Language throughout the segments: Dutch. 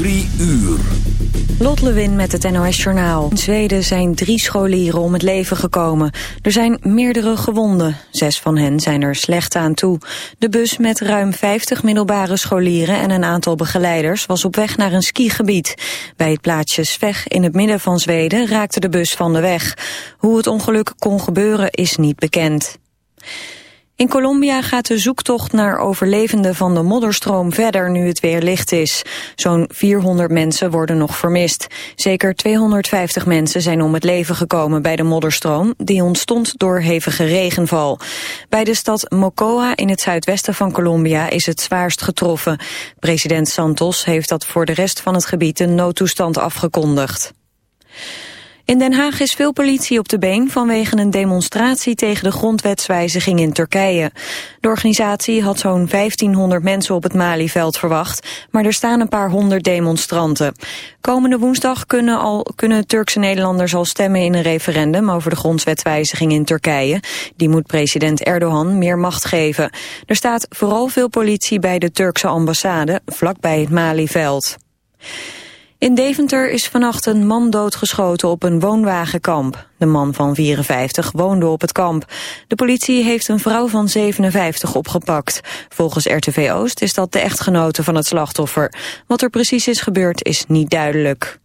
Drie uur. Lot Lewin met het NOS Journaal. In Zweden zijn drie scholieren om het leven gekomen. Er zijn meerdere gewonden. Zes van hen zijn er slecht aan toe. De bus met ruim 50 middelbare scholieren en een aantal begeleiders was op weg naar een skigebied. Bij het plaatsje Sveg in het midden van Zweden raakte de bus van de weg. Hoe het ongeluk kon gebeuren is niet bekend. In Colombia gaat de zoektocht naar overlevenden van de modderstroom verder nu het weer licht is. Zo'n 400 mensen worden nog vermist. Zeker 250 mensen zijn om het leven gekomen bij de modderstroom, die ontstond door hevige regenval. Bij de stad Mocoa in het zuidwesten van Colombia is het zwaarst getroffen. President Santos heeft dat voor de rest van het gebied een noodtoestand afgekondigd. In Den Haag is veel politie op de been vanwege een demonstratie tegen de grondwetswijziging in Turkije. De organisatie had zo'n 1500 mensen op het Malieveld verwacht, maar er staan een paar honderd demonstranten. Komende woensdag kunnen, al, kunnen Turkse Nederlanders al stemmen in een referendum over de grondwetswijziging in Turkije. Die moet president Erdogan meer macht geven. Er staat vooral veel politie bij de Turkse ambassade, vlakbij het Malieveld. In Deventer is vannacht een man doodgeschoten op een woonwagenkamp. De man van 54 woonde op het kamp. De politie heeft een vrouw van 57 opgepakt. Volgens RTV Oost is dat de echtgenote van het slachtoffer. Wat er precies is gebeurd is niet duidelijk.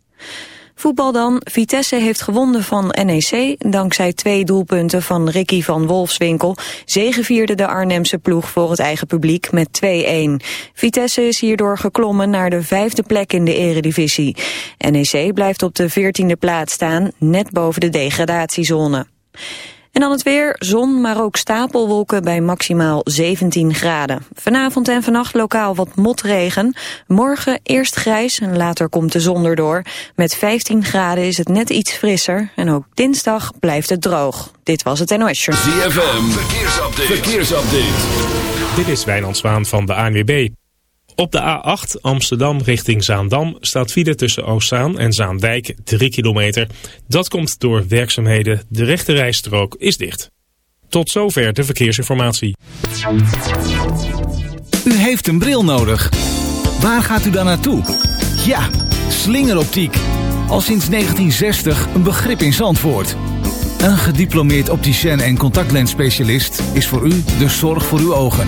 Voetbal dan. Vitesse heeft gewonnen van NEC. Dankzij twee doelpunten van Ricky van Wolfswinkel zegevierde de Arnhemse ploeg voor het eigen publiek met 2-1. Vitesse is hierdoor geklommen naar de vijfde plek in de eredivisie. NEC blijft op de veertiende plaats staan, net boven de degradatiezone. En dan het weer, zon, maar ook stapelwolken bij maximaal 17 graden. Vanavond en vannacht lokaal wat motregen. Morgen eerst grijs en later komt de zon erdoor. Met 15 graden is het net iets frisser. En ook dinsdag blijft het droog. Dit was het NOS Show. ZFM, verkeersupdate. verkeersupdate. Dit is Wijnand Zwaan van de ANWB. Op de A8 Amsterdam richting Zaandam staat file tussen Oostzaan en Zaandijk 3 kilometer. Dat komt door werkzaamheden. De rechte rijstrook is dicht. Tot zover de verkeersinformatie. U heeft een bril nodig. Waar gaat u dan naartoe? Ja, slingeroptiek. Al sinds 1960 een begrip in Zandvoort. Een gediplomeerd opticien en contactlensspecialist is voor u de zorg voor uw ogen.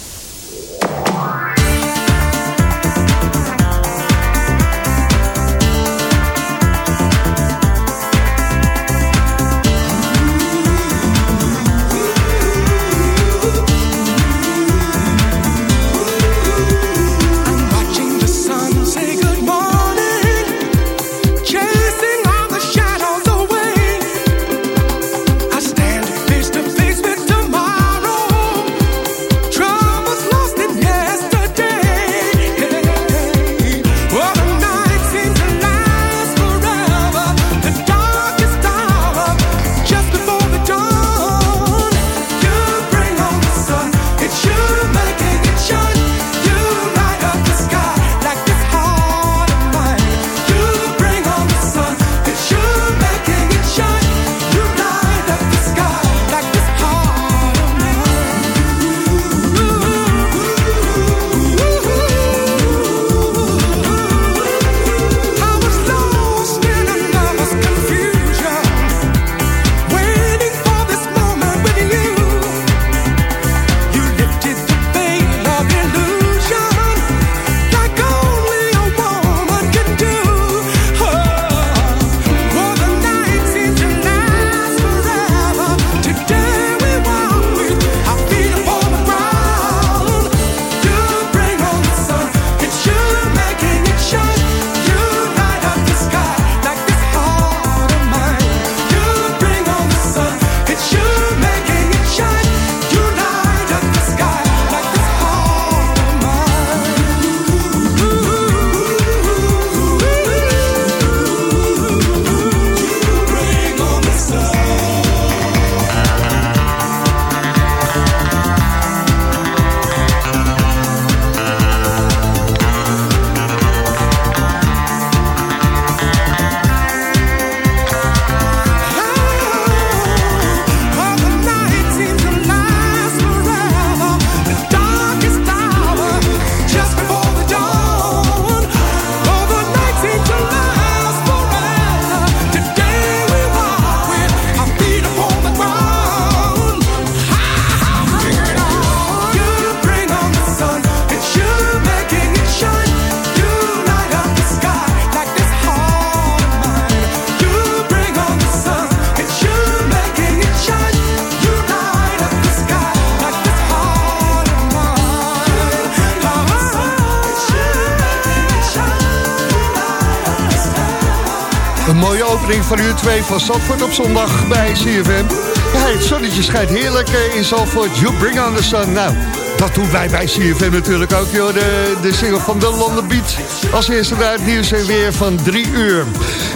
2 van Zandvoort op zondag bij CFM. Ja, het zonnetje schijnt heerlijk eh, in Zandvoort. You bring on the sun. Nou, dat doen wij bij CFM natuurlijk ook, joh. De, de single van de London Beat. Als eerste naar het nieuws en weer van 3 uur.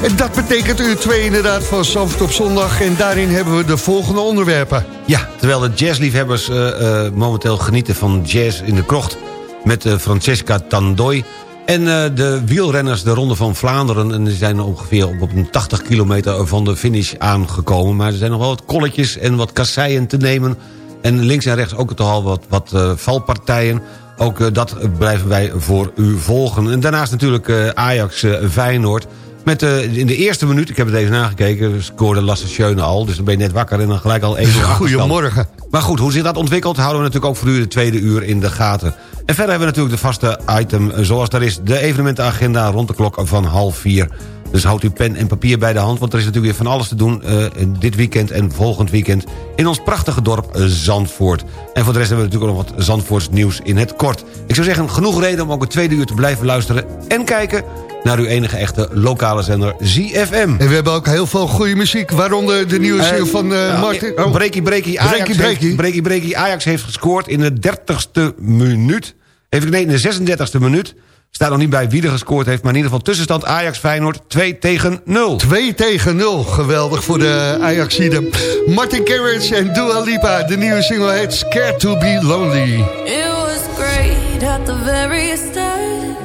En dat betekent uur 2 inderdaad van Zandvoort op zondag. En daarin hebben we de volgende onderwerpen. Ja, terwijl de jazzliefhebbers uh, momenteel genieten van jazz in de krocht... met Francesca Tandoy en uh, de wielrenners, de Ronde van Vlaanderen... en die zijn ongeveer op, een 80 kilometer van de finish aangekomen. Maar er zijn nog wel wat kolletjes en wat kasseien te nemen. En links en rechts ook toch al wat, wat uh, valpartijen. Ook uh, dat blijven wij voor u volgen. En daarnaast natuurlijk Ajax-Feyenoord... Met uh, in de eerste minuut, ik heb het even nagekeken... scoorde Lasse Schöne al, dus dan ben je net wakker... en dan gelijk al even Goedemorgen. Maar goed, hoe zich dat ontwikkelt... houden we natuurlijk ook voor u de tweede uur in de gaten. En verder hebben we natuurlijk de vaste item zoals daar is... de evenementenagenda rond de klok van half vier. Dus houdt uw pen en papier bij de hand... want er is natuurlijk weer van alles te doen uh, dit weekend en volgend weekend... in ons prachtige dorp Zandvoort. En voor de rest hebben we natuurlijk ook nog wat Zandvoorts nieuws in het kort. Ik zou zeggen, genoeg reden om ook het tweede uur te blijven luisteren... en kijken naar uw enige echte lokale zender ZFM. En we hebben ook heel veel goede muziek, waaronder de nieuwe uh, van uh, Martin... Oh, breakie, breakie, Ajax breakie, breakie. Heeft. Ajax heeft gescoord in de 30ste minuut. Even, nee, in de 36ste minuut. Staat nog niet bij wie er gescoord heeft, maar in ieder geval tussenstand Ajax-Feyenoord 2 tegen 0. 2 tegen 0, geweldig voor de Ajaxiden. Martin Garrix en Dua Lipa, de nieuwe single heet Scared to be Lonely. It was great at the very start.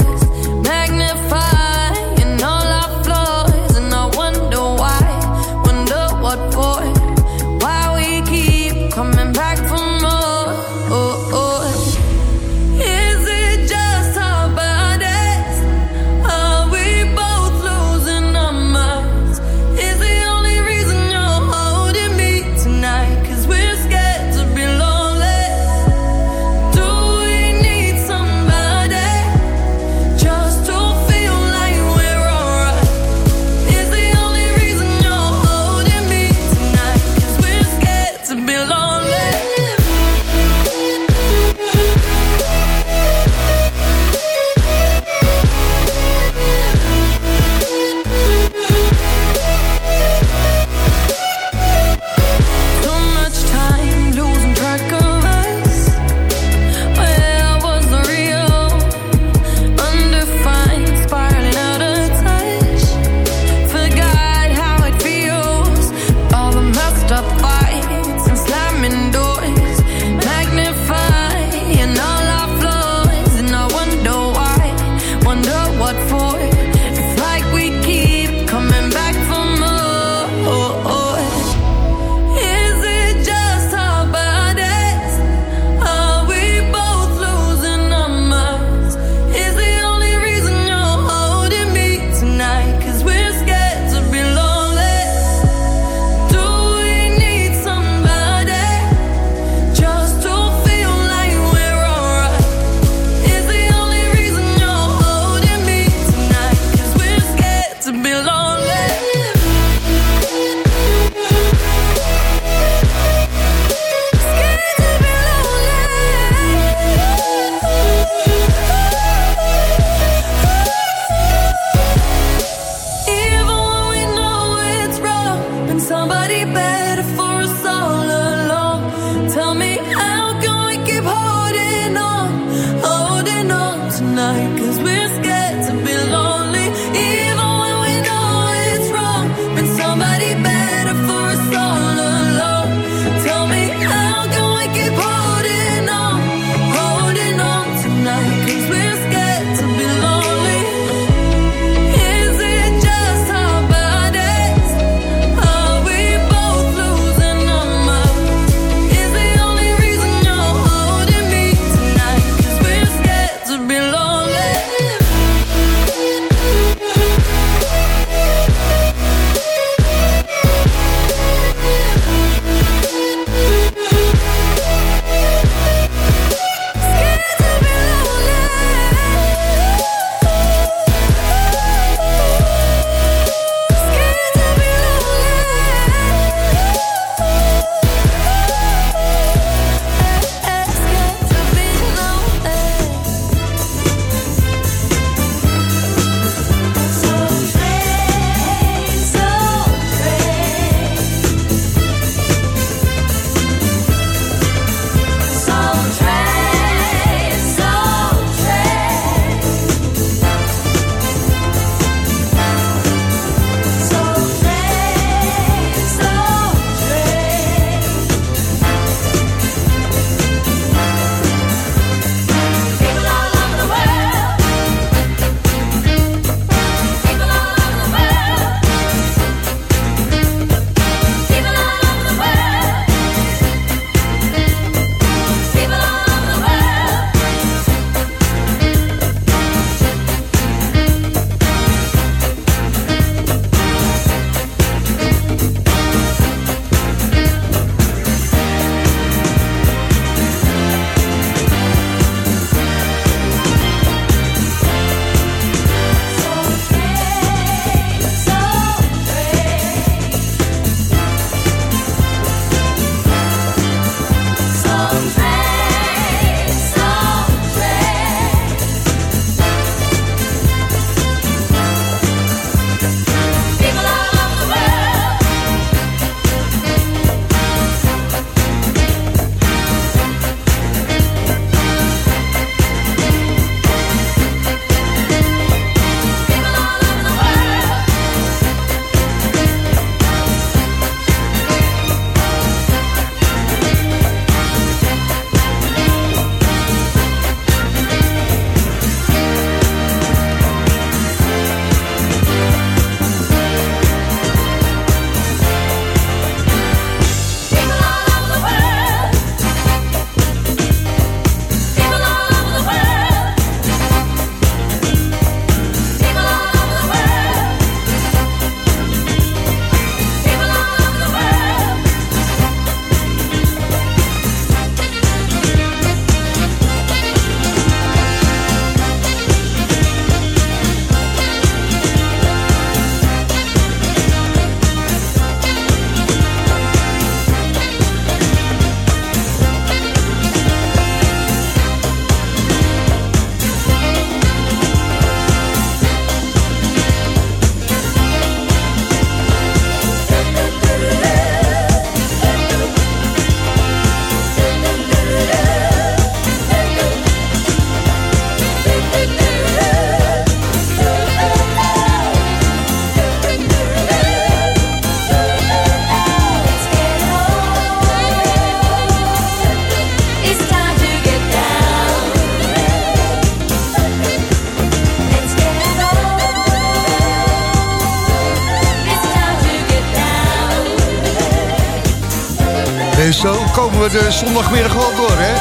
Komen we de zondagmiddag wel door, hè?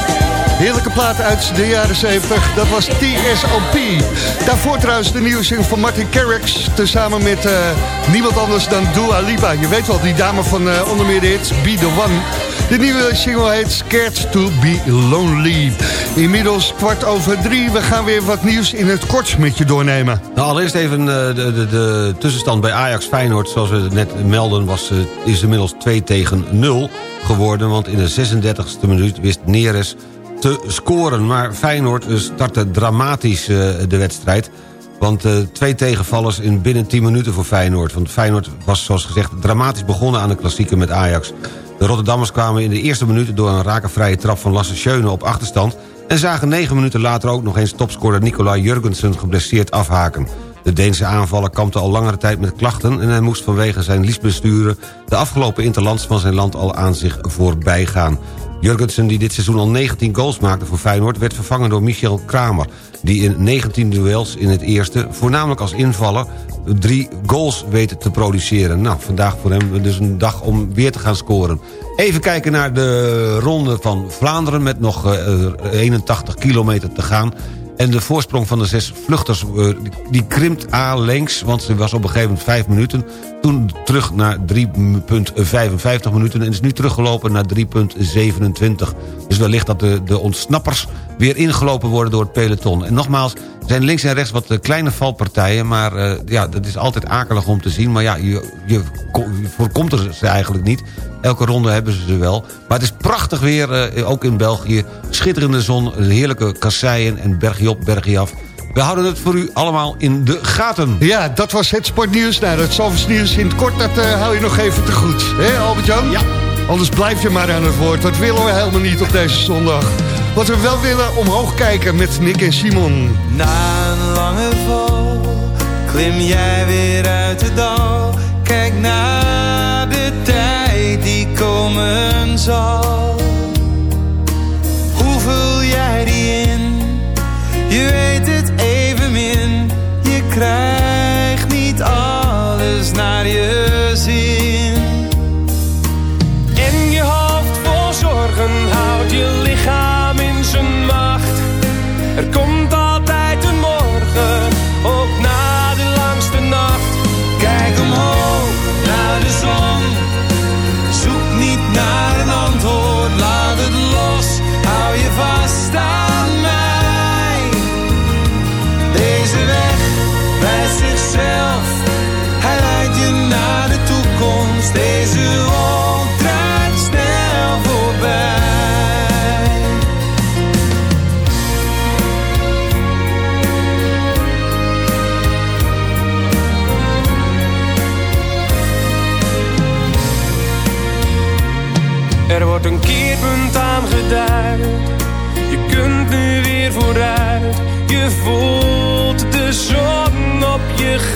Heerlijke plaat uit de jaren 70. Dat was TSOP. Daarvoor trouwens de nieuwe single van Martin Garrix. Tezamen met uh, niemand anders dan Dua Lipa. Je weet wel, die dame van uh, onder meer de Be The One. De nieuwe single heet Scared To Be Lonely. Inmiddels kwart over drie. We gaan weer wat nieuws in het kort met je doornemen. Nou, allereerst even uh, de, de, de, tussenstand bij Ajax Feyenoord. Zoals we net melden was, is inmiddels 2 tegen 0 geworden. Want in de 36e minuut wist Neres te scoren. Maar Feyenoord startte dramatisch de wedstrijd. Want twee tegenvallers in binnen 10 minuten voor Feyenoord. Want Feyenoord was zoals gezegd dramatisch begonnen aan de klassieker met Ajax. De Rotterdammers kwamen in de eerste minuten door een rakenvrije trap van Lasse Schöne op achterstand... en zagen negen minuten later ook nog eens topscorer Nicolai Jurgensen geblesseerd afhaken. De Deense aanvaller kampte al langere tijd met klachten... en hij moest vanwege zijn liesbesturen de afgelopen interlands van zijn land al aan zich voorbij gaan. Jurgensen, die dit seizoen al 19 goals maakte voor Feyenoord... werd vervangen door Michel Kramer... die in 19 duels in het eerste, voornamelijk als invaller... drie goals weet te produceren. Nou, vandaag voor hem dus een dag om weer te gaan scoren. Even kijken naar de ronde van Vlaanderen... met nog 81 eh, kilometer te gaan... En de voorsprong van de zes vluchters, eh, die krimpt A links... want ze was op een gegeven moment vijf minuten. Toen terug naar 3,55 minuten... en is nu teruggelopen naar 3,27. Dus wellicht dat de, de ontsnappers weer ingelopen worden door het peloton. En nogmaals, zijn links en rechts wat kleine valpartijen... maar uh, ja, dat is altijd akelig om te zien. Maar ja, je, je, je voorkomt er ze eigenlijk niet. Elke ronde hebben ze ze wel. Maar het is prachtig weer, uh, ook in België. Schitterende zon, heerlijke kasseien en bergje op, bergje af. We houden het voor u allemaal in de gaten. Ja, dat was het sportnieuws. Nou, het Zalvers nieuws in het kort, dat uh, hou je nog even te goed. Hé, Albert-Jan? Ja. Anders blijf je maar aan het woord. Dat willen we helemaal niet op deze zondag. Wat we wel willen, omhoog kijken met Nick en Simon. Na een lange val, klim jij weer uit de dal. Kijk naar de tijd die komen zal. Hoe vul jij die in? Je weet het evenmin. Je krijgt niet alles naar je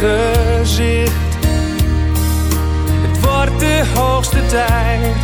gezicht. Het wordt de hoogste tijd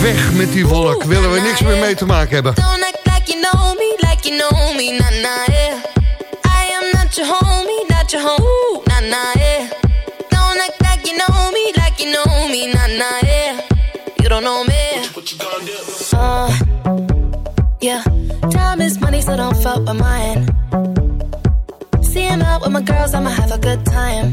Weg met die wolk. Willen we niks meer mee te maken hebben. Don't act like you know me, like you know me, nah nah yeah. I am not your homie, not your home, nah nah yeah. Don't act like you know me, like you know me, nah nah yeah. You don't know me. Uh, Yeah, time is money, so don't fuck with mine. See him out with my girls, I'ma have a good time.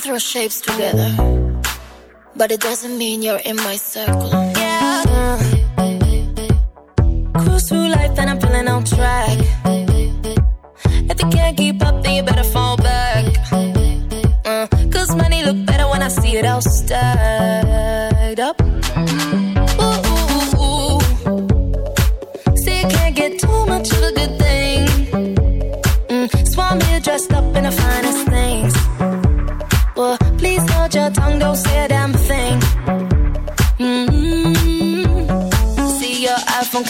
throw shapes together, but it doesn't mean you're in my circle. Yeah. Cruise through life and I'm feeling on track. If you can't keep up, then you better fall back. Uh, Cause money look better when I see it all stacked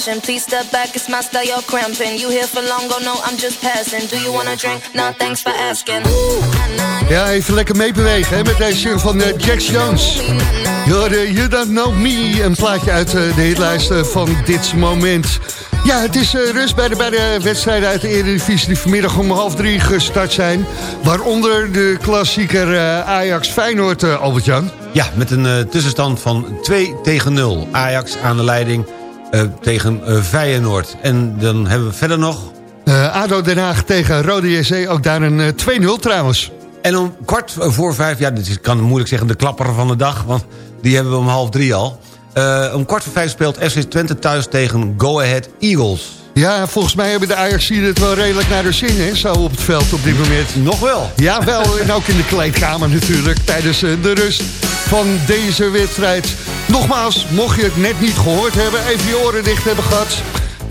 Please step back, it's my style, you're cramping. You here for long, go no, I'm just passing. Do you wanna drink? Nah, thanks for asking. Ja, even lekker meebewegen hè, met deze van eh, Jax Jones. Je hoorde You Don't Know Me, een plaatje uit eh, de hitlijst van dit moment. Ja, het is eh, rust bij de, bij de wedstrijden uit de Eredivisie die vanmiddag om half drie gestart zijn. Waaronder de klassieker eh, Ajax-Feyenoord, eh, Albert-Jan. Ja, met een eh, tussenstand van 2 tegen 0. Ajax aan de leiding tegen eh, Feyenoord. En dan hebben we verder nog... Eh, ADO Den Haag tegen Rode JC, ook daar een eh, 2-0 trouwens. En om kwart voor vijf, ja, dit kan moeilijk zeggen de klapper van de dag... want die hebben we om half drie al. Eh, om kwart voor vijf speelt FC Twente thuis tegen Go Ahead Eagles. Ja, volgens mij hebben de Ajax het wel redelijk naar de zin, hè, zo op het veld op dit moment. Nog wel. Ja, wel. En ook in de kleedkamer natuurlijk, tijdens eh, de rust van deze wedstrijd. Nogmaals, mocht je het net niet gehoord hebben, even je oren dicht hebben gehad.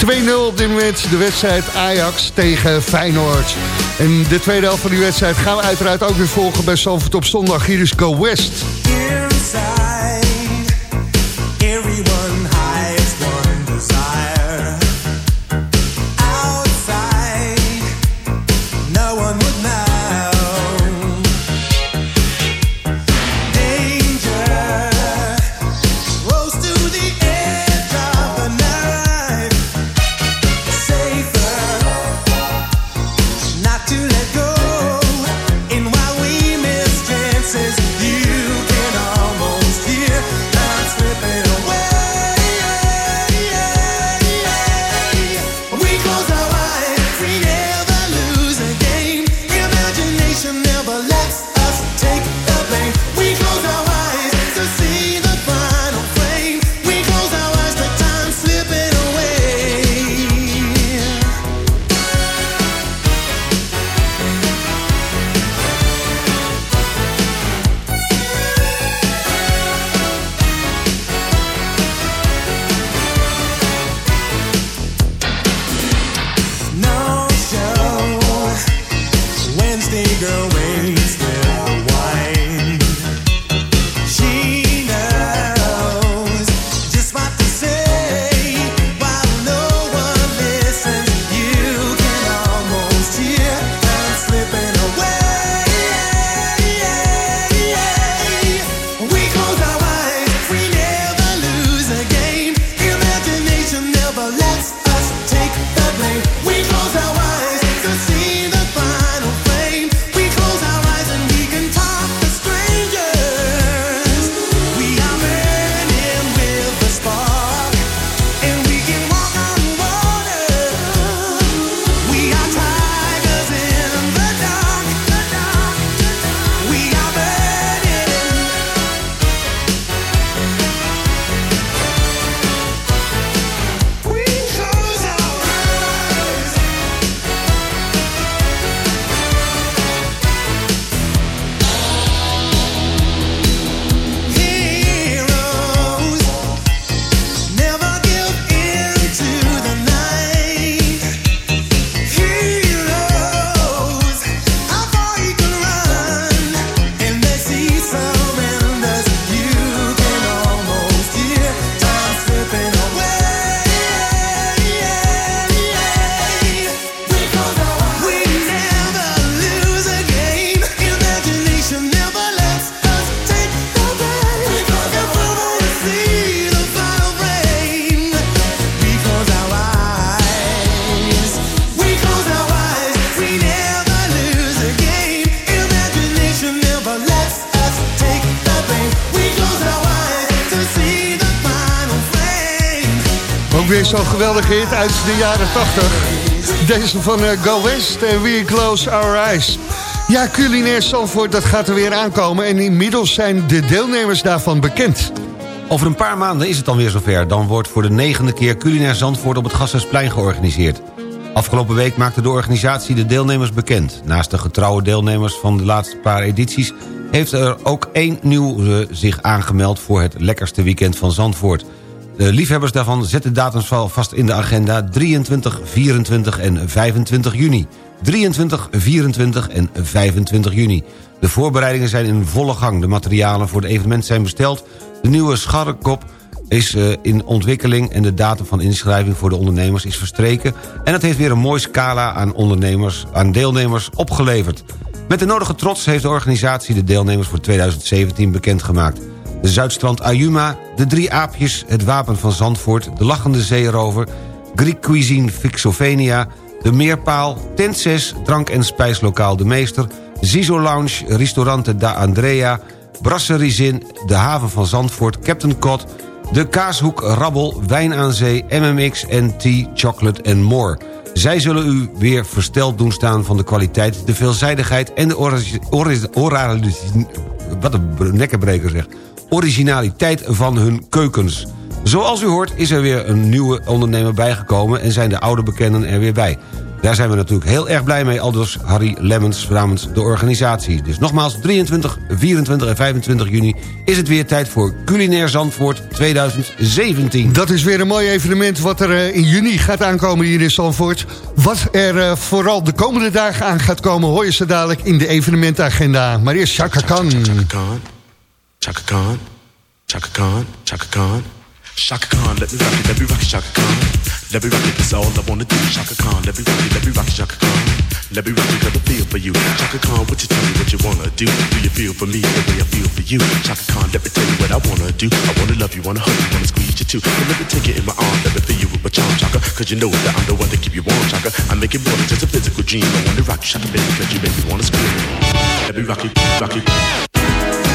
2-0 op dit moment, de wedstrijd Ajax tegen Feyenoord. En de tweede helft van die wedstrijd gaan we uiteraard ook weer volgen bij Zalvoort op zondag. Hier is Go West. Uit de jaren 80. Deze van uh, Go West en We Close Our Eyes. Ja, culinair Zandvoort, dat gaat er weer aankomen. En inmiddels zijn de deelnemers daarvan bekend. Over een paar maanden is het dan weer zover. Dan wordt voor de negende keer culinair Zandvoort op het Gasthuisplein georganiseerd. Afgelopen week maakte de organisatie de deelnemers bekend. Naast de getrouwe deelnemers van de laatste paar edities... heeft er ook één nieuwe zich aangemeld voor het lekkerste weekend van Zandvoort. De liefhebbers daarvan zetten datums vast in de agenda 23, 24 en 25 juni. 23, 24 en 25 juni. De voorbereidingen zijn in volle gang. De materialen voor het evenement zijn besteld. De nieuwe scharrekop is uh, in ontwikkeling en de datum van inschrijving voor de ondernemers is verstreken. En het heeft weer een mooi scala aan, ondernemers, aan deelnemers opgeleverd. Met de nodige trots heeft de organisatie de deelnemers voor 2017 bekendgemaakt. De Zuidstrand Ayuma, de Drie Aapjes, het Wapen van Zandvoort... de Lachende Zeerover, Greek Cuisine Fixovenia... de Meerpaal, Tent 6, Drank- en Spijslokaal De Meester... Zizo Lounge, Ristorante Da Andrea... Brasserie Zin, de Haven van Zandvoort, Captain Cod... de Kaashoek Rabbel, Wijn aan Zee, MMX en Tea, Chocolate and More... Zij zullen u weer versteld doen staan van de kwaliteit, de veelzijdigheid en de oraliteit... Wat een nekkenbreker zeg originaliteit van hun keukens. Zoals u hoort is er weer een nieuwe ondernemer bijgekomen... en zijn de oude bekenden er weer bij. Daar zijn we natuurlijk heel erg blij mee, aldus Harry Lemmens namens de organisatie. Dus nogmaals, 23, 24 en 25 juni is het weer tijd voor Culinair Zandvoort 2017. Dat is weer een mooi evenement wat er eh, in juni gaat aankomen hier in Zandvoort. Wat er eh, vooral de komende dagen aan gaat komen... hoor je ze dadelijk in de evenementagenda. Maar eerst Chaka Khan. Chaka Khan, Chaka Khan, Chaka Khan. Chaka Khan, let me rock it, let me rock it, Chaka Khan. Let me rock it, that's all I wanna do. Chaka Khan, let me rock it, let me rock it, Chaka Khan. Let me rock it, cause I feel for you. Chaka Khan, what you tell me what you wanna do? Do you feel for me the way I feel for you? Chaka Khan, let me tell you what I wanna do. I wanna love you, wanna hug you, wanna squeeze you too. And let me take it in my arms, let me feel you with my charm, Chaka. Cause you know that I'm the one to keep you warm, Chaka. I make it more than just a physical dream. I wanna rock you, Chaka, baby, cause you make me wanna scream. Let me rock it, rock it.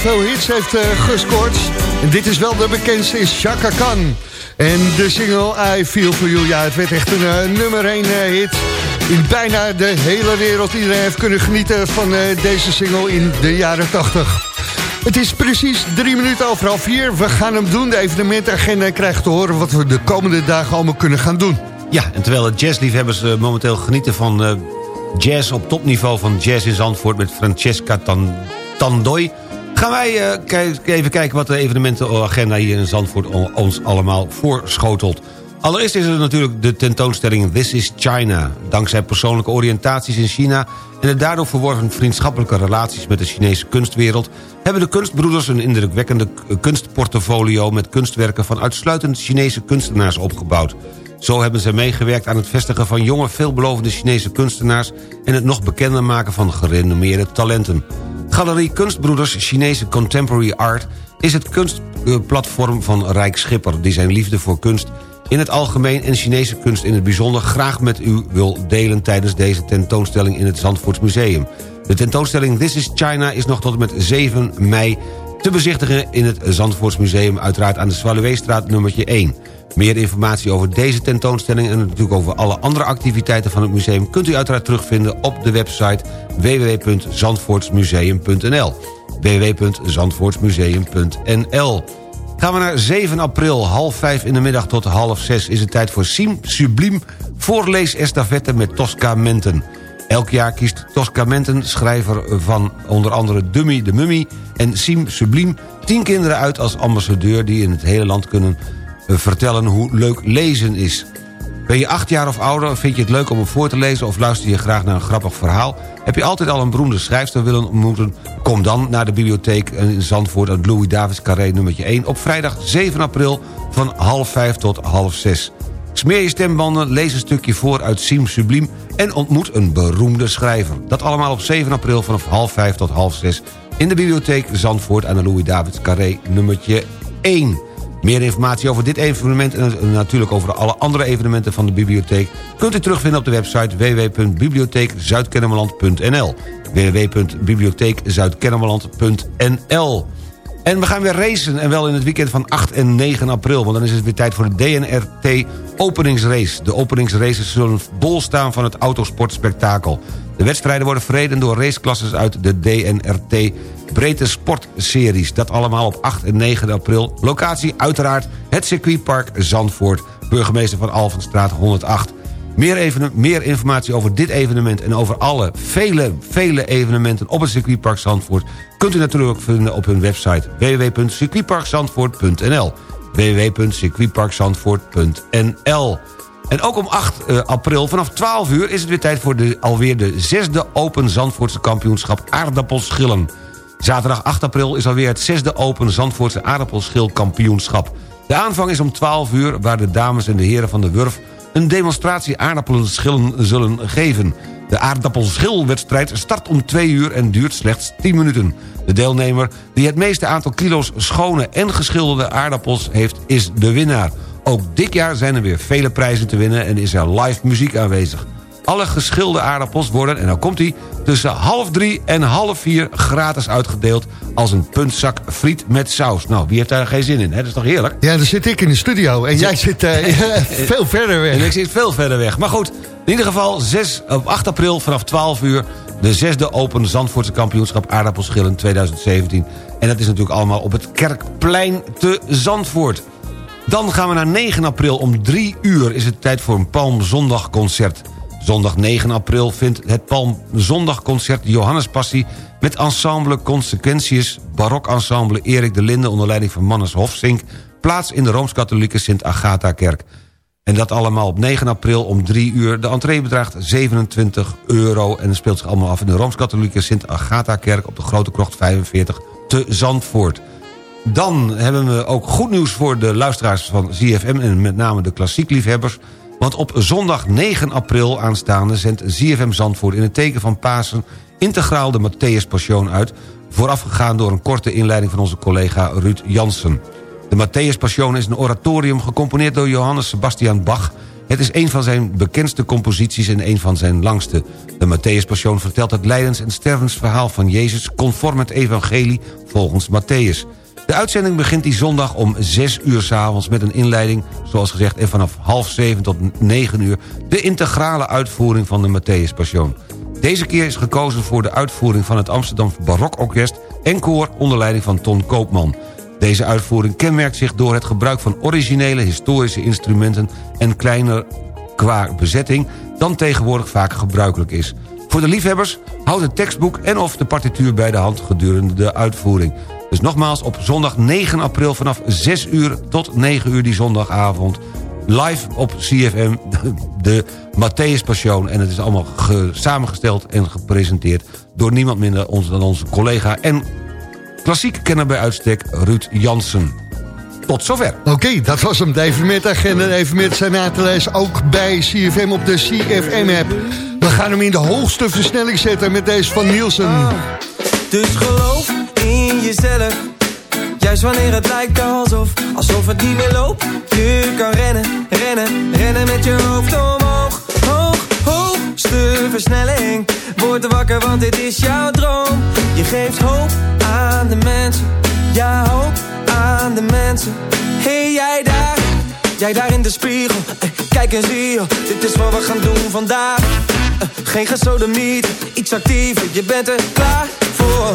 Veel hits heeft uh, gescoord. En dit is wel de bekendste, is Chaka Khan. En de single I Feel For You, ja, het werd echt een uh, nummer 1 uh, eh, hit. In bijna de hele wereld. Iedereen heeft kunnen genieten van deze single in de jaren 80. Het is precies drie minuten over half vier. We gaan hem doen, de evenementagenda. krijgt te horen wat we de komende dagen allemaal kunnen gaan doen. Ja, en terwijl de jazzliefhebbers momenteel genieten van jazz op topniveau... van Jazz in Zandvoort met Francesca Tan Tandooi... gaan wij uh, even kijken wat de evenementenagenda hier in Zandvoort ons allemaal voorschotelt. Allereerst is er natuurlijk de tentoonstelling This is China. Dankzij persoonlijke oriëntaties in China... en de daardoor verworven vriendschappelijke relaties met de Chinese kunstwereld... hebben de kunstbroeders een indrukwekkende kunstportfolio... met kunstwerken van uitsluitend Chinese kunstenaars opgebouwd. Zo hebben ze meegewerkt aan het vestigen van jonge veelbelovende Chinese kunstenaars... en het nog bekender maken van gerenommeerde talenten. Galerie Kunstbroeders Chinese Contemporary Art... is het kunstplatform van Rijk Schipper... die zijn liefde voor kunst in het algemeen en Chinese kunst in het bijzonder... graag met u wil delen tijdens deze tentoonstelling in het Zandvoortsmuseum. De tentoonstelling This is China is nog tot en met 7 mei te bezichtigen in het Zandvoortsmuseum... uiteraard aan de Swaluweestraat nummertje 1. Meer informatie over deze tentoonstelling... en natuurlijk over alle andere activiteiten van het museum... kunt u uiteraard terugvinden op de website www.zandvoortsmuseum.nl www.zandvoortsmuseum.nl Gaan we naar 7 april, half 5 in de middag tot half 6... is het tijd voor Siem Subliem voorleesestafette met Tosca Menten. Elk jaar kiest Tosca Menten, schrijver van onder andere Dummy de Mummy... en Siem Subliem, 10 kinderen uit als ambassadeur... die in het hele land kunnen vertellen hoe leuk lezen is. Ben je acht jaar of ouder, vind je het leuk om hem voor te lezen... of luister je graag naar een grappig verhaal... heb je altijd al een beroemde schrijfster willen ontmoeten... kom dan naar de bibliotheek in Zandvoort... aan Louis Davids Carré nummertje 1... op vrijdag 7 april van half 5 tot half 6. Smeer je stembanden, lees een stukje voor uit Siem Subliem... en ontmoet een beroemde schrijver. Dat allemaal op 7 april vanaf half 5 tot half 6... in de bibliotheek Zandvoort aan de Louis Davids Carré nummertje 1. Meer informatie over dit evenement en natuurlijk over alle andere evenementen van de bibliotheek... kunt u terugvinden op de website www.bibliotheekzuidkennemerland.nl www.bibliotheekzuidkennemerland.nl en we gaan weer racen en wel in het weekend van 8 en 9 april... want dan is het weer tijd voor de DNRT openingsrace. De openingsraces zullen bol staan van het autosportspektakel. De wedstrijden worden verreden door raceklasses uit de DNRT Breedte Sportseries. Dat allemaal op 8 en 9 april. Locatie uiteraard het circuitpark Zandvoort. Burgemeester van Alvenstraat 108. Meer, even, meer informatie over dit evenement en over alle vele, vele evenementen op het circuitpark Zandvoort... kunt u natuurlijk vinden op hun website www.circuitparkzandvoort.nl www.circuitparkzandvoort.nl en ook om 8 uh, eh, april vanaf 12 uur is het weer tijd voor de, alweer de zesde Open Zandvoortse kampioenschap aardappelschillen. Zaterdag 8 april is alweer het zesde Open Zandvoortse aardappelschilkampioenschap. De aanvang is om 12 uur waar de dames en de heren van de Wurf een demonstratie aardappelschillen zullen geven. De aardappelschilwedstrijd start om 2 uur en duurt slechts 10 minuten. De deelnemer die het meeste aantal kilo's schone en geschilderde aardappels heeft... is de winnaar. Ook dit jaar zijn er weer vele prijzen te winnen en is er live muziek aanwezig. Alle geschilde aardappels worden, en dan komt hij... tussen half drie en half vier gratis uitgedeeld... als een puntzak friet met saus. Nou, wie heeft daar geen zin in? Hè? Dat is toch heerlijk? Ja, dan zit ik in de studio en jij zit uh, veel verder weg. En ik zit veel verder weg. Maar goed, in ieder geval 6, op 8 april vanaf 12 uur... de zesde Open Zandvoortse kampioenschap aardappelschillen 2017. En dat is natuurlijk allemaal op het Kerkplein te Zandvoort. Dan gaan we naar 9 april om 3 uur is het tijd voor een Palmzondagconcert. Zondag 9 april vindt het Palmzondagconcert Johannespassie... met ensemble Consequentius, barokensemble Erik de Linde... onder leiding van Mannes Hofsink... plaats in de Rooms-Katholieke Sint-Agatha-kerk. En dat allemaal op 9 april om 3 uur. De entree bedraagt 27 euro en het speelt zich allemaal af... in de Rooms-Katholieke Sint-Agatha-kerk op de Grote Krocht 45 te Zandvoort. Dan hebben we ook goed nieuws voor de luisteraars van ZFM... en met name de klassiekliefhebbers... Want op zondag 9 april aanstaande zendt ZFM Zandvoort... in het teken van Pasen integraal de Matthäus Passion uit... voorafgegaan door een korte inleiding van onze collega Ruud Jansen. De Matthäus Passion is een oratorium gecomponeerd door Johannes Sebastian Bach... Het is een van zijn bekendste composities en een van zijn langste. De Matthäus Passion vertelt het lijdens- en stervensverhaal van Jezus... conform het evangelie volgens Matthäus. De uitzending begint die zondag om 6 uur s'avonds met een inleiding... zoals gezegd en vanaf half 7 tot 9 uur... de integrale uitvoering van de Matthäus Passion. Deze keer is gekozen voor de uitvoering van het Amsterdam Barokorkest... en koor onder leiding van Ton Koopman. Deze uitvoering kenmerkt zich door het gebruik van originele historische instrumenten... en kleiner qua bezetting dan tegenwoordig vaak gebruikelijk is. Voor de liefhebbers houdt het tekstboek en of de partituur bij de hand gedurende de uitvoering. Dus nogmaals, op zondag 9 april vanaf 6 uur tot 9 uur die zondagavond... live op CFM, de Matthäus Passion. En het is allemaal samengesteld en gepresenteerd... door niemand minder dan onze collega en klassiek kenner bij uitstek Ruud Jansen. Tot zover. Oké, dat was hem. De evenementagenda en evenement zijn na te lezen. Ook bij CFM op de CFM-app. We gaan hem in de hoogste versnelling zetten met deze van Nielsen. Dus geloof in jezelf. Juist wanneer het lijkt alsof, alsof het niet meer loopt. Je kan rennen, rennen, rennen met je hoofd omhoog. Hoog, hoogste versnelling. Word wakker, want dit is jouw droom. Je geeft hoop aan de mensen. Ja, hoop aan de mensen. Hey, jij daar, jij daar in de spiegel. Eh, kijk eens hier, dit is wat we gaan doen vandaag. Eh, geen gesodemiet, iets actiever. Je bent er klaar voor.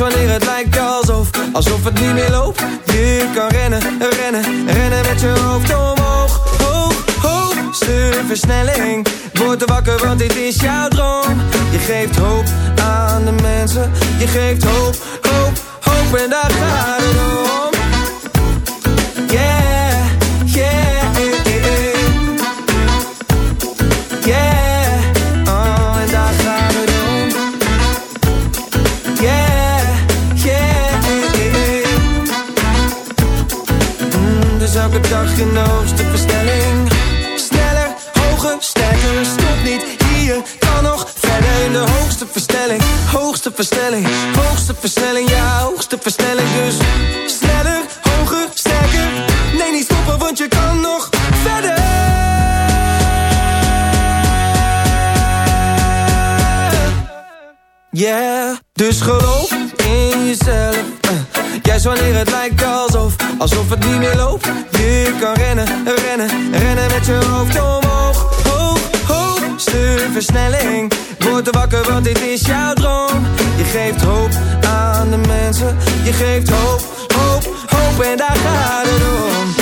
wanneer het lijkt alsof, alsof het niet meer loopt. Je kan rennen, rennen, rennen met je hoofd omhoog, hoog, hoogste versnelling. Word wakker, want dit is jouw droom. Je geeft hoop aan de mensen, je geeft hoop, hoop, hoop en daar gaat het om. Hoogste versnelling, hoogste versnelling, ja, hoogste versnelling. Dus sneller, hoger, sterker. Nee, niet stoppen, want je kan nog verder. Yeah, dus geloof in jezelf. eh. Juist wanneer het lijkt alsof, alsof het niet meer loopt. Je kan rennen, rennen, rennen met je hoofd omhoog. Hoogste versnelling. Word wakker, want dit is jouw droom. Je geeft hoop aan de mensen. Je geeft hoop, hoop, hoop en daar gaat het om.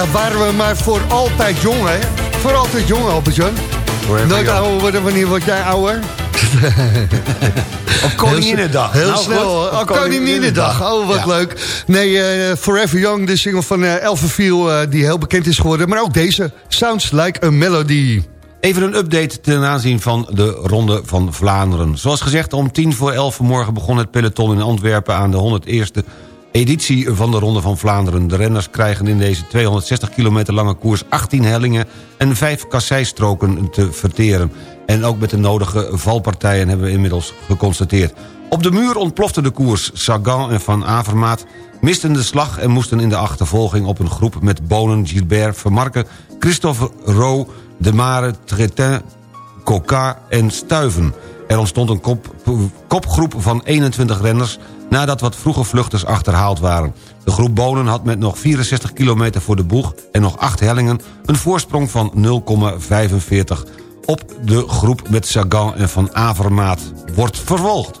Ja, waren we maar voor altijd jong, hè? Voor altijd jong, Albert-Jan. Nooit ouder worden, wanneer word jij ouder? Op Koninginnedag. Heel Nou, snel. Op Oh, Koninginnedag. Oh, wat Ja. leuk. Nee, eh, Forever Young, de single van eh Elfenviel, eh, die heel bekend is geworden. Maar ook deze, Sounds Like a Melody. Even een update ten aanzien van de Ronde van Vlaanderen. Zoals gezegd, om tien voor elf vanmorgen begon het peloton in Antwerpen... aan de 101ste editie van de Ronde van Vlaanderen. De renners krijgen in deze 260 kilometer lange koers 18 hellingen... en 5 kasseistroken te verteren. En ook met de nodige valpartijen hebben we inmiddels geconstateerd. Op de muur ontplofte de koers. Sagan en Van Avermaat misten de slag... en moesten in de achtervolging op een groep met Bonen, Gilbert, Vermarken... Christophe Rowe, De Mare, Tretin, Coca en Stuiven. Er ontstond een kop, kopgroep van 21 renners... nadat wat vroege vluchters achterhaald waren. De groep Bonen had met nog 64 kilometer voor de boeg... en nog 8 hellingen een voorsprong van 0,45 op de groep met Sagan en Van Avermaat. Wordt vervolgd.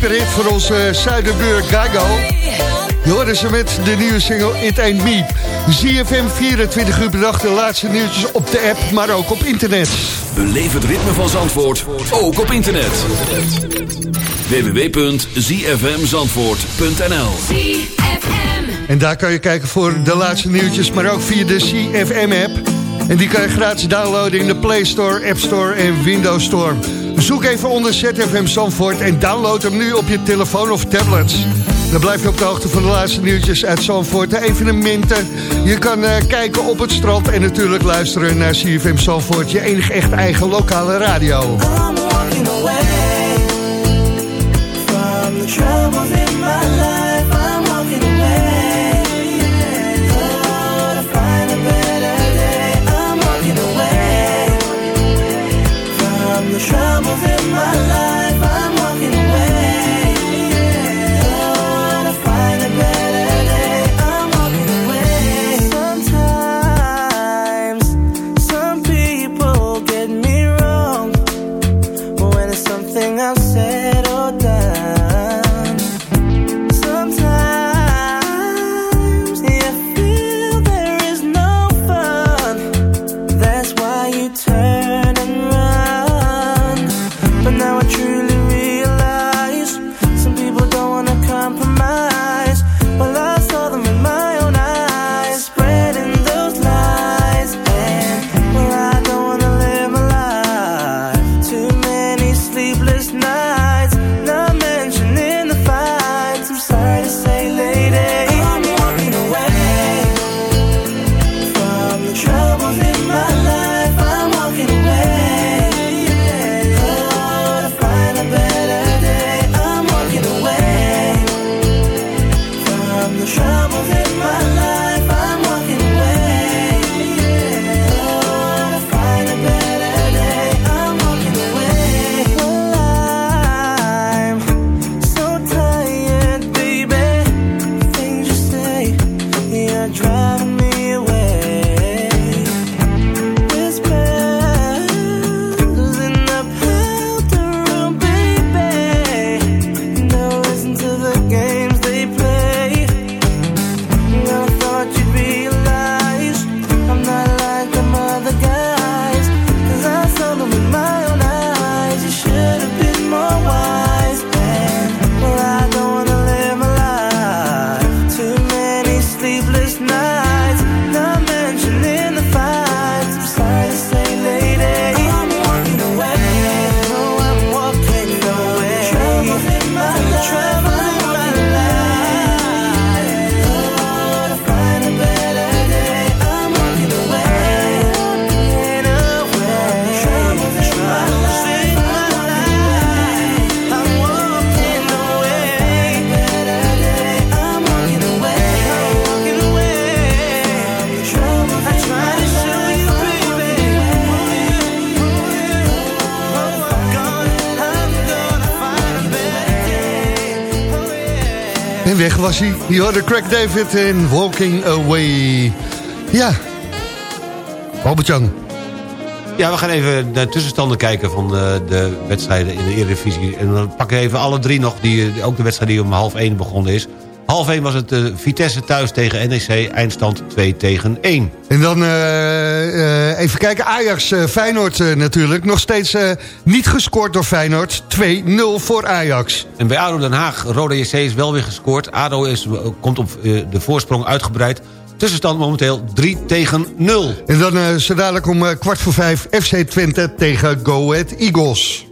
superhit voor onze zuiderbuur Gago. Je hoorde ze met de nieuwe single It Ain't Me. ZFM 24 uur per dag, de laatste nieuwtjes op de app, maar ook op internet. Beleef het ritme van Zandvoort, ook op internet. www.zfmzandvoort.nl En daar kan je kijken voor de laatste nieuwtjes, maar ook via de CFM-app. En die kan je gratis downloaden in de Play Store, App Store en Windows Store. Zoek even onder ZFM Zandvoort en download hem nu op je telefoon of tablets. Dan blijf je op de hoogte van de laatste nieuwtjes uit Zandvoort, de evenementen. Je kan eh, kijken op het strand en natuurlijk luisteren naar CFM Zandvoort. Je enige echt eigen lokale radio. Was hij. Je hoorde Craig David in Walking Away. Ja. Albert-Jan. Ja, we gaan even naar tussenstanden kijken van eh, de wedstrijden in de Eredivisie. En dan pakken we even alle drie nog, die, ook de wedstrijd die om half 1 begonnen is. Half 1 was het eh, Vitesse thuis tegen NEC, eindstand 2 tegen 1. En dan eh, eh, even kijken, Ajax, Feyenoord natuurlijk. Nog steeds niet gescoord door Feyenoord. 2-0 voor Ajax. En bij ADO Den Haag, Roda JC is wel weer gescoord. ADO is, komt op de voorsprong uitgebreid. Tussenstand momenteel 3 tegen 0. En dan eh, zo dadelijk om eh, kwart voor vijf FC Twente tegen Go Ahead Eagles.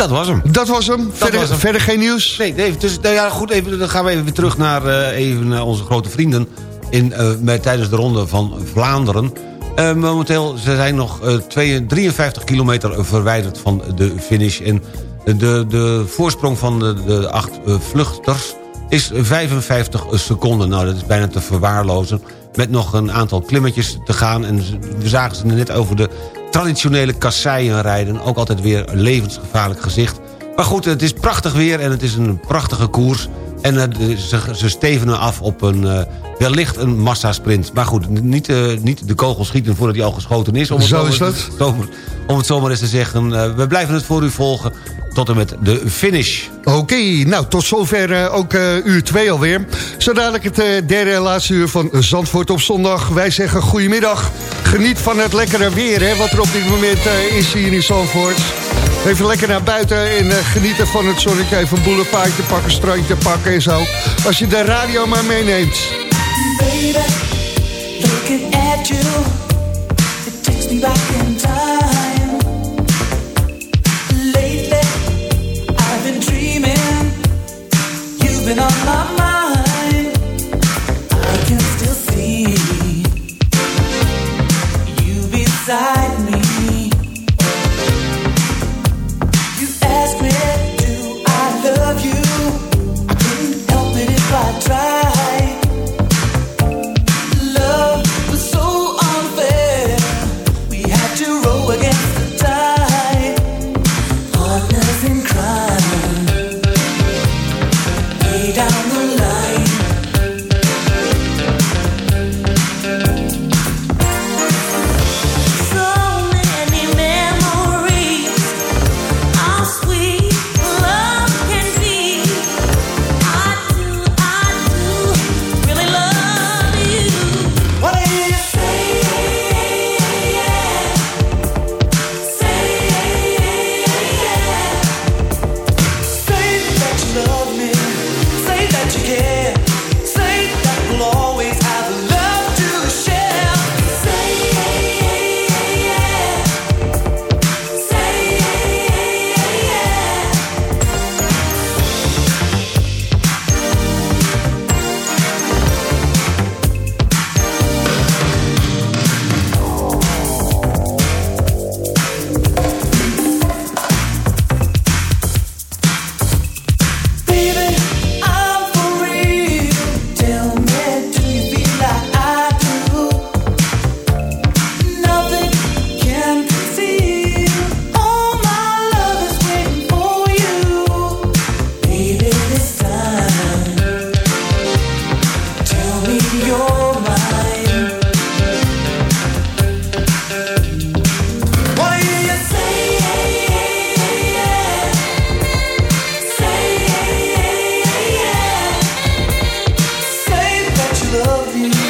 Dat was hem. Dat was hem. verder, was hem. verder geen nieuws? Nee, even, dus, nou ja, goed, even, dan gaan we even weer terug naar, eh, even naar onze grote vrienden... In, eh, met, tijdens de ronde van Vlaanderen. Eh, momenteel ze zijn nog eh, twee- 53 kilometer verwijderd van de finish. En de, de voorsprong van de, de acht eh, vluchters is 55 seconden. Nou, dat is bijna te verwaarlozen. Met nog een aantal klimmetjes te gaan. En we zagen ze net over de traditionele kasseien rijden. Ook altijd weer een levensgevaarlijk gezicht. Maar goed, het is prachtig weer en het is een prachtige koers. En eh, ze, ze stevenen af op een, eh, wellicht een massasprint. Maar goed, niet, eh, niet de kogel schieten voordat hij al geschoten is. Om het Zo is dat. om het zomaar eens te zeggen. We blijven het voor u volgen tot en met de finish. Oké, nou tot zover ook uur 2 alweer. Zo dadelijk het derde en laatste uur van Zandvoort op zondag. Wij zeggen goedemiddag. Geniet van het lekkere weer, hè, wat er op dit moment is hier in Zandvoort. Even lekker naar buiten en genieten van het zonnetje. Even een boulevardje pakken, strandje pakken maken en zo. Als je de radio maar meeneemt. Baby, looking at you. It takes me back in time. Lately, I've been dreaming. You've been on my mind. I can still see you beside love you.